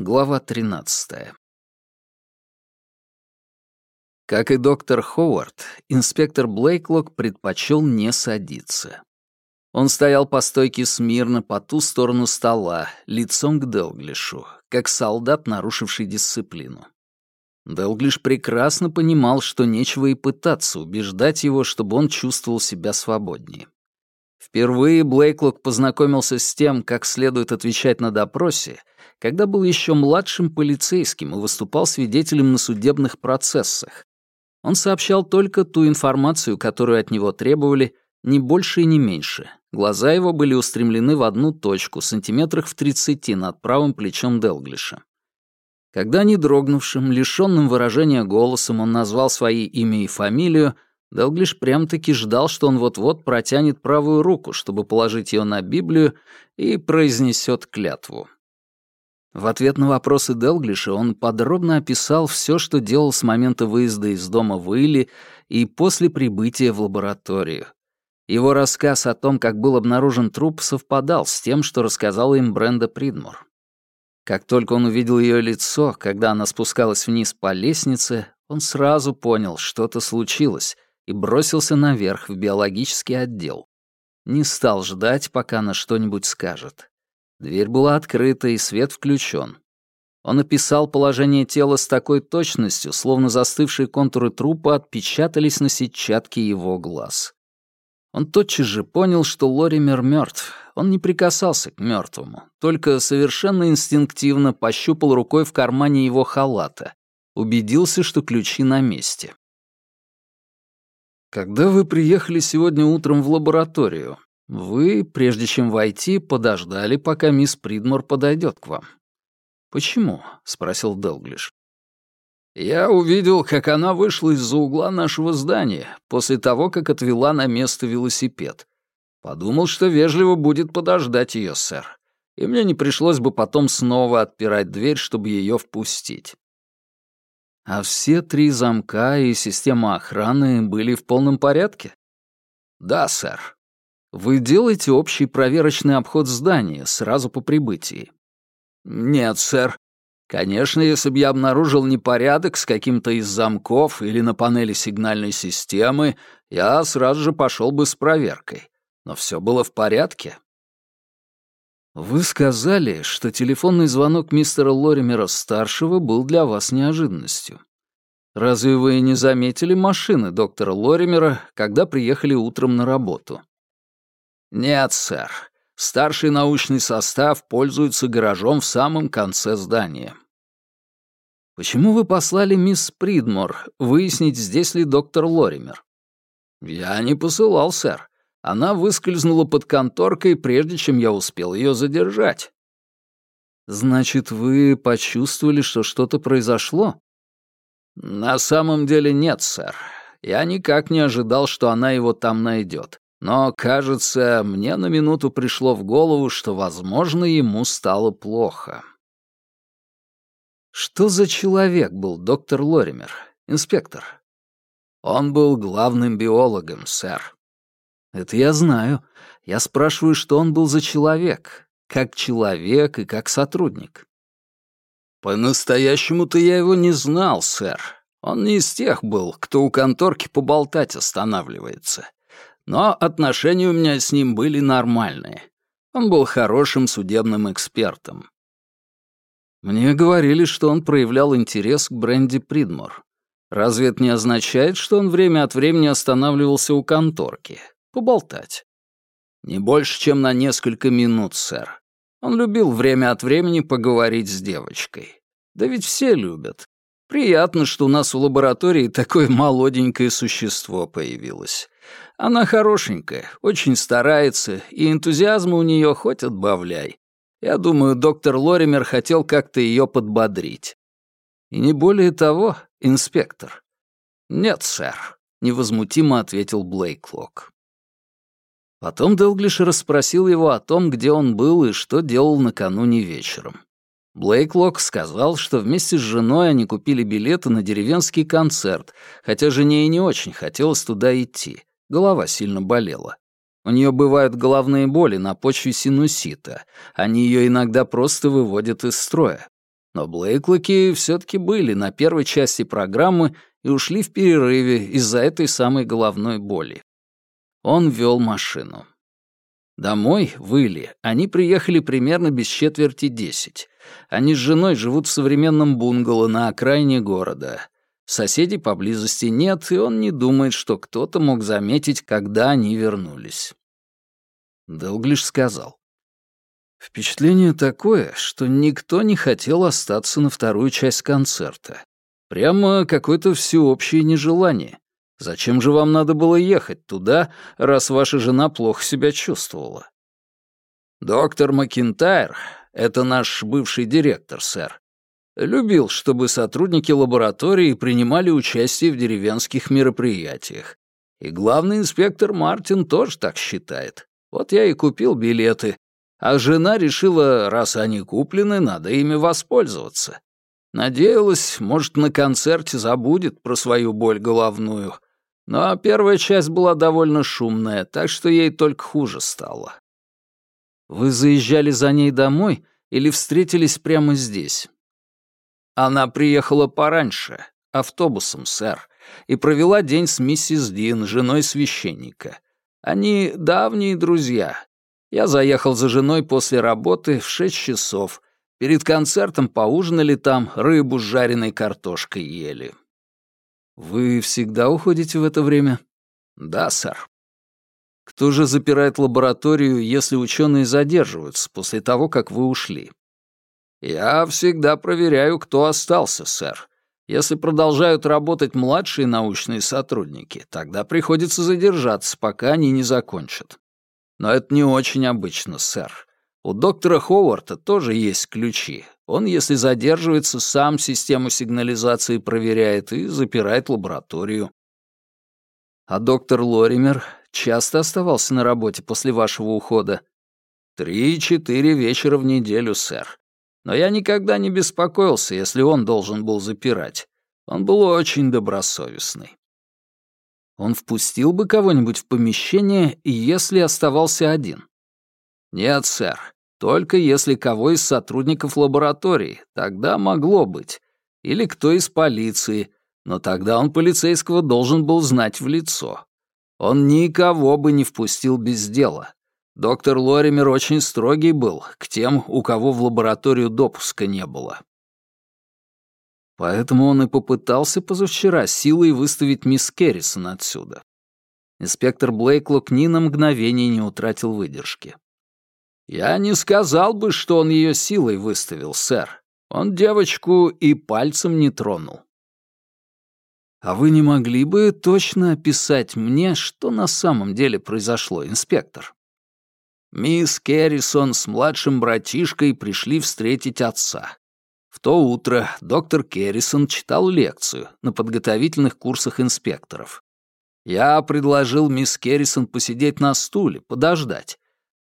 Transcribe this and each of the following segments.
Глава 13. Как и доктор Ховард, инспектор Блейклок предпочел не садиться. Он стоял по стойке смирно по ту сторону стола, лицом к Делглишу, как солдат, нарушивший дисциплину. Делглиш прекрасно понимал, что нечего и пытаться убеждать его, чтобы он чувствовал себя свободнее. Впервые Блейклок познакомился с тем, как следует отвечать на допросе, когда был еще младшим полицейским и выступал свидетелем на судебных процессах. Он сообщал только ту информацию, которую от него требовали, не больше и не меньше. Глаза его были устремлены в одну точку, сантиметрах в тридцати над правым плечом Делглиша. Когда не дрогнувшим, лишённым выражения голосом он назвал свои имя и фамилию, Делглиш прям-таки ждал, что он вот-вот протянет правую руку, чтобы положить ее на Библию и произнесет клятву. В ответ на вопросы Делглиша он подробно описал все, что делал с момента выезда из дома в Илли и после прибытия в лабораторию. Его рассказ о том, как был обнаружен труп, совпадал с тем, что рассказала им Бренда Придмор. Как только он увидел ее лицо, когда она спускалась вниз по лестнице, он сразу понял, что-то случилось, и бросился наверх в биологический отдел. Не стал ждать, пока она что-нибудь скажет. Дверь была открыта и свет включен. Он описал положение тела с такой точностью, словно застывшие контуры трупа отпечатались на сетчатке его глаз. Он тотчас же понял, что Лоример мертв. Он не прикасался к мертвому, только совершенно инстинктивно пощупал рукой в кармане его халата, убедился, что ключи на месте. Когда вы приехали сегодня утром в лабораторию, вы, прежде чем войти, подождали, пока мисс Придмор подойдет к вам. Почему? спросил Делглиш. Я увидел, как она вышла из-за угла нашего здания после того, как отвела на место велосипед. Подумал, что вежливо будет подождать ее, сэр. И мне не пришлось бы потом снова отпирать дверь, чтобы ее впустить. А все три замка и система охраны были в полном порядке? Да, сэр. Вы делаете общий проверочный обход здания сразу по прибытии? Нет, сэр. Конечно, если бы я обнаружил непорядок с каким-то из замков или на панели сигнальной системы, я сразу же пошел бы с проверкой. Но все было в порядке. Вы сказали, что телефонный звонок мистера Лоримера-старшего был для вас неожиданностью. Разве вы не заметили машины доктора Лоримера, когда приехали утром на работу? Нет, сэр. Старший научный состав пользуется гаражом в самом конце здания. Почему вы послали мисс Придмор выяснить, здесь ли доктор Лоример? Я не посылал, сэр. Она выскользнула под конторкой, прежде чем я успел ее задержать. Значит, вы почувствовали, что что-то произошло? На самом деле нет, сэр. Я никак не ожидал, что она его там найдет. Но, кажется, мне на минуту пришло в голову, что, возможно, ему стало плохо. Что за человек был доктор Лоример, инспектор? Он был главным биологом, сэр. Это я знаю. Я спрашиваю, что он был за человек. Как человек и как сотрудник. По-настоящему-то я его не знал, сэр. Он не из тех был, кто у конторки поболтать останавливается. Но отношения у меня с ним были нормальные. Он был хорошим судебным экспертом. Мне говорили, что он проявлял интерес к Бренди Придмор. Разве это не означает, что он время от времени останавливался у конторки? Поболтать. Не больше, чем на несколько минут, сэр. Он любил время от времени поговорить с девочкой. Да ведь все любят. Приятно, что у нас в лаборатории такое молоденькое существо появилось. Она хорошенькая, очень старается, и энтузиазма у нее хоть отбавляй. Я думаю, доктор Лоример хотел как-то ее подбодрить. И не более того, инспектор. Нет, сэр, невозмутимо ответил Блейклок. Потом Делглиш расспросил его о том, где он был и что делал накануне вечером. Блейклок сказал, что вместе с женой они купили билеты на деревенский концерт, хотя жене и не очень хотелось туда идти. Голова сильно болела. У нее бывают головные боли на почве синусита. Они ее иногда просто выводят из строя. Но Блейклоки все-таки были на первой части программы и ушли в перерыве из-за этой самой головной боли. Он вел машину. Домой, в Илли, они приехали примерно без четверти десять. Они с женой живут в современном бунгало на окраине города. Соседей поблизости нет, и он не думает, что кто-то мог заметить, когда они вернулись. Делглиш сказал. Впечатление такое, что никто не хотел остаться на вторую часть концерта. Прямо какое-то всеобщее нежелание. Зачем же вам надо было ехать туда, раз ваша жена плохо себя чувствовала? Доктор Макинтайр, это наш бывший директор, сэр, любил, чтобы сотрудники лаборатории принимали участие в деревенских мероприятиях. И главный инспектор Мартин тоже так считает. Вот я и купил билеты. А жена решила, раз они куплены, надо ими воспользоваться. Надеялась, может, на концерте забудет про свою боль головную. Но первая часть была довольно шумная, так что ей только хуже стало. Вы заезжали за ней домой или встретились прямо здесь? Она приехала пораньше, автобусом, сэр, и провела день с миссис Дин, женой священника. Они давние друзья. Я заехал за женой после работы в шесть часов. Перед концертом поужинали там, рыбу с жареной картошкой ели. «Вы всегда уходите в это время?» «Да, сэр». «Кто же запирает лабораторию, если ученые задерживаются после того, как вы ушли?» «Я всегда проверяю, кто остался, сэр. Если продолжают работать младшие научные сотрудники, тогда приходится задержаться, пока они не закончат. Но это не очень обычно, сэр. У доктора Ховарда тоже есть ключи. Он, если задерживается, сам систему сигнализации проверяет и запирает лабораторию. А доктор Лоример часто оставался на работе после вашего ухода? Три-четыре вечера в неделю, сэр. Но я никогда не беспокоился, если он должен был запирать. Он был очень добросовестный. Он впустил бы кого-нибудь в помещение, если оставался один? Нет, сэр. Только если кого из сотрудников лаборатории, тогда могло быть. Или кто из полиции, но тогда он полицейского должен был знать в лицо. Он никого бы не впустил без дела. Доктор Лоример очень строгий был к тем, у кого в лабораторию допуска не было. Поэтому он и попытался позавчера силой выставить мисс Керрисон отсюда. Инспектор Блейклок ни на мгновение не утратил выдержки. «Я не сказал бы, что он ее силой выставил, сэр. Он девочку и пальцем не тронул». «А вы не могли бы точно описать мне, что на самом деле произошло, инспектор?» Мисс Керрисон с младшим братишкой пришли встретить отца. В то утро доктор Керрисон читал лекцию на подготовительных курсах инспекторов. Я предложил мисс Керрисон посидеть на стуле, подождать,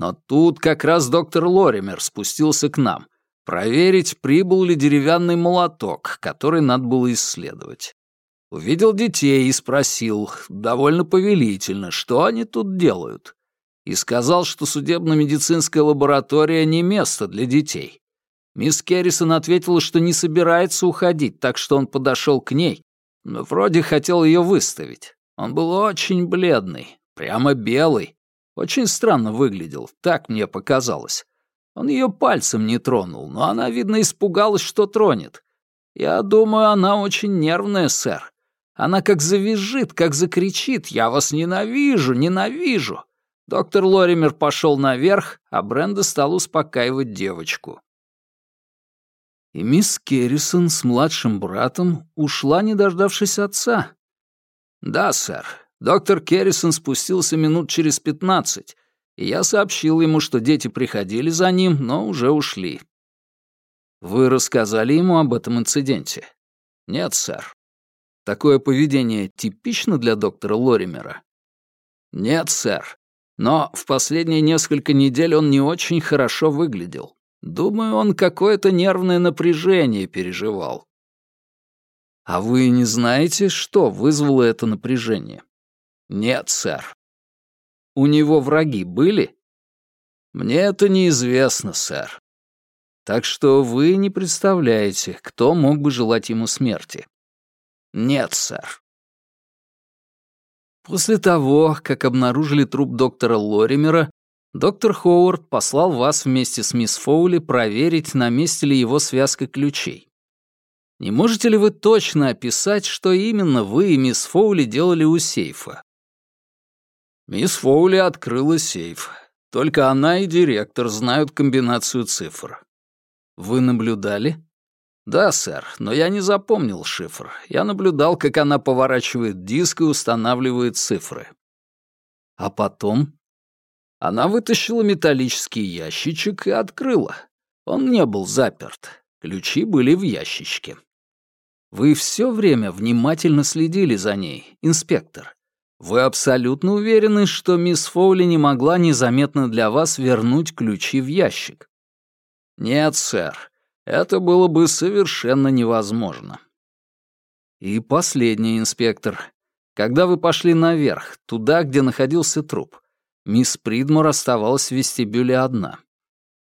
но тут как раз доктор Лоример спустился к нам, проверить, прибыл ли деревянный молоток, который надо было исследовать. Увидел детей и спросил, довольно повелительно, что они тут делают. И сказал, что судебно-медицинская лаборатория не место для детей. Мисс Керрисон ответила, что не собирается уходить, так что он подошел к ней, но вроде хотел ее выставить. Он был очень бледный, прямо белый, очень странно выглядел, так мне показалось. Он ее пальцем не тронул, но она, видно, испугалась, что тронет. Я думаю, она очень нервная, сэр. Она как завизжит, как закричит «Я вас ненавижу, ненавижу!» Доктор Лоример пошел наверх, а Бренда стал успокаивать девочку. И мисс Керрисон с младшим братом ушла, не дождавшись отца. «Да, сэр. Доктор Керрисон спустился минут через пятнадцать, и я сообщил ему, что дети приходили за ним, но уже ушли. Вы рассказали ему об этом инциденте? Нет, сэр. Такое поведение типично для доктора Лоримера? Нет, сэр. Но в последние несколько недель он не очень хорошо выглядел. Думаю, он какое-то нервное напряжение переживал. А вы не знаете, что вызвало это напряжение? «Нет, сэр». «У него враги были?» «Мне это неизвестно, сэр». Так что вы не представляете, кто мог бы желать ему смерти. Нет, сэр. После того, как обнаружили труп доктора Лоримера, доктор Ховард послал вас вместе с мисс Фоули проверить, на месте ли его связка ключей. Не можете ли вы точно описать, что именно вы и мисс Фоули делали у сейфа? Мисс Фоули открыла сейф. Только она и директор знают комбинацию цифр. Вы наблюдали? Да, сэр, но я не запомнил шифр. Я наблюдал, как она поворачивает диск и устанавливает цифры. А потом? Она вытащила металлический ящичек и открыла. Он не был заперт. Ключи были в ящичке. Вы все время внимательно следили за ней, инспектор. Вы абсолютно уверены, что мисс Фоули не могла незаметно для вас вернуть ключи в ящик? Нет, сэр. Это было бы совершенно невозможно. И последний инспектор. Когда вы пошли наверх, туда, где находился труп, мисс Придмор оставалась в вестибюле одна.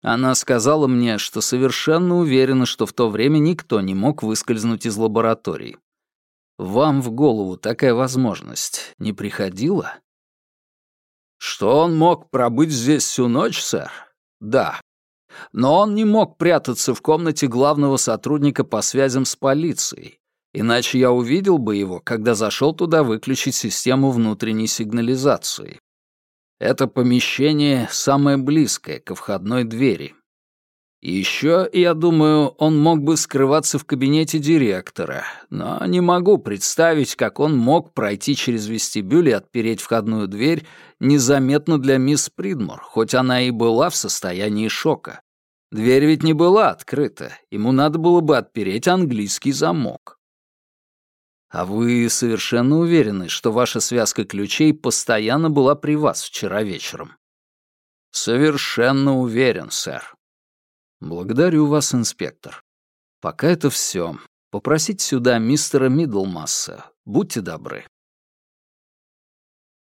Она сказала мне, что совершенно уверена, что в то время никто не мог выскользнуть из лаборатории. Вам в голову такая возможность не приходила? Что он мог пробыть здесь всю ночь, сэр? Да. Но он не мог прятаться в комнате главного сотрудника по связям с полицией, иначе я увидел бы его, когда зашел туда выключить систему внутренней сигнализации. Это помещение самое близкое ко входной двери. Еще, я думаю, он мог бы скрываться в кабинете директора, но не могу представить, как он мог пройти через вестибюль и отпереть входную дверь незаметно для мисс Придмор, хоть она и была в состоянии шока. Дверь ведь не была открыта, ему надо было бы отпереть английский замок. А вы совершенно уверены, что ваша связка ключей постоянно была при вас вчера вечером? Совершенно уверен, сэр. Благодарю вас, инспектор. Пока это все. Попросите сюда мистера Мидлмасса. Будьте добры.